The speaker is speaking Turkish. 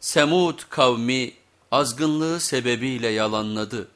Semud kavmi azgınlığı sebebiyle yalanladı.